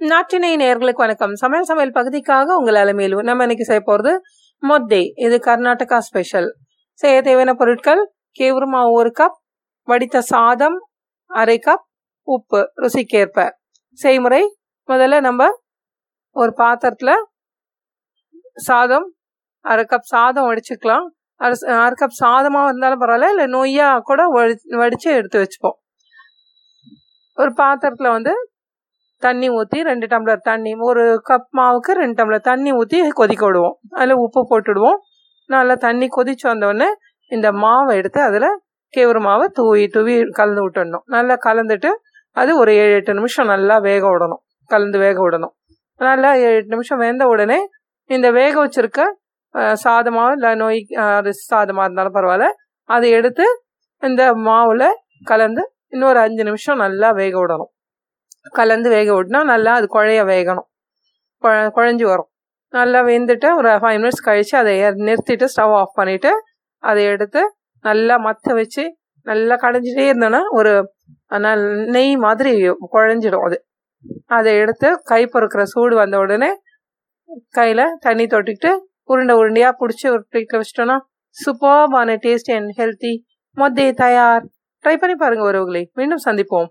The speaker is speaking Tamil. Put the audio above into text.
நாட்டினை நேர்களுக்கு வணக்கம். சமையல் சமையல் பகுதிக்காக உங்கள் அலமையில் நம்ம இன்னைக்கு செய்ய போகிறது மொத்தே. இது கர்நாடகா ஸ்பெஷல் செய்ய தேவையான பொருட்கள் கேவுரு மாவு ஒரு கப் வடித்த சாதம் அரை கப் உப்பு ருசிக்கேற்ப. செய்முறை முதல்ல நம்ம ஒரு பாத்திரத்தில் சாதம் அரை கப் சாதம் வடிச்சுக்கலாம் அரை அரை கப் சாதமாக இருந்தாலும் பரவாயில்ல இல்லை நொய்யாக கூட வடி வடித்து எடுத்து வச்சுப்போம். ஒரு பாத்திரத்தில் வந்து தண்ணி ஊற்றி ரெண்டு டம்ளர் தண்ணி ஒரு கப் மாவுக்கு ரெண்டு டம்ளர் தண்ணி ஊற்றி கொதிக்க விடுவோம். அதில் உப்பு போட்டுடுவோம். நல்லா தண்ணி கொதிச்சு வந்தோடனே இந்த மாவை எடுத்து அதில் கேவுரு மாவை தூவி தூவி கலந்து விட்டுடணும். நல்லா கலந்துட்டு அது ஒரு ஏழு எட்டு நிமிஷம் நல்லா வேக விடணும். கலந்து வேக விடணும். நல்லா ஏழு எட்டு நிமிஷம் வெந்த உடனே இந்த வேக வச்சிருக்க சாதமாக இல்லை நோய் அரிசி சாதமாக இருந்தாலும் பரவாயில்ல அதை எடுத்து இந்த மாவில் கலந்து இன்னொரு அஞ்சு நிமிஷம் நல்லா வேக விடணும். கலந்து வேக விட்டுனா நல்லா அது குழைய வேகணும். குழஞ்சி வரும். நல்லா வெந்துட்டு ஒரு ஃபைவ் மினிட்ஸ் கழித்து அதை நிறுத்திட்டு ஸ்டவ் ஆஃப் பண்ணிவிட்டு அதை எடுத்து நல்லா மற்ற வச்சு நல்லா கடைஞ்சிட்டே இருந்தோன்னா ஒரு நெய் மாதிரி குழஞ்சிடும் அது. அதை எடுத்து கை பொறுக்கிற சூடு வந்த உடனே கையில் தண்ணி தொட்டிக்கிட்டு உருண்டை உருண்டையாக பிடிச்சி ஒரு பிளேட்டில் வச்சிட்டோன்னா சூப்பர்பான டேஸ்டி அண்ட் ஹெல்த்தி மொத்தே தயார். ட்ரை பண்ணி பாருங்கள் உறவுகளை. மீண்டும் சந்திப்போம்.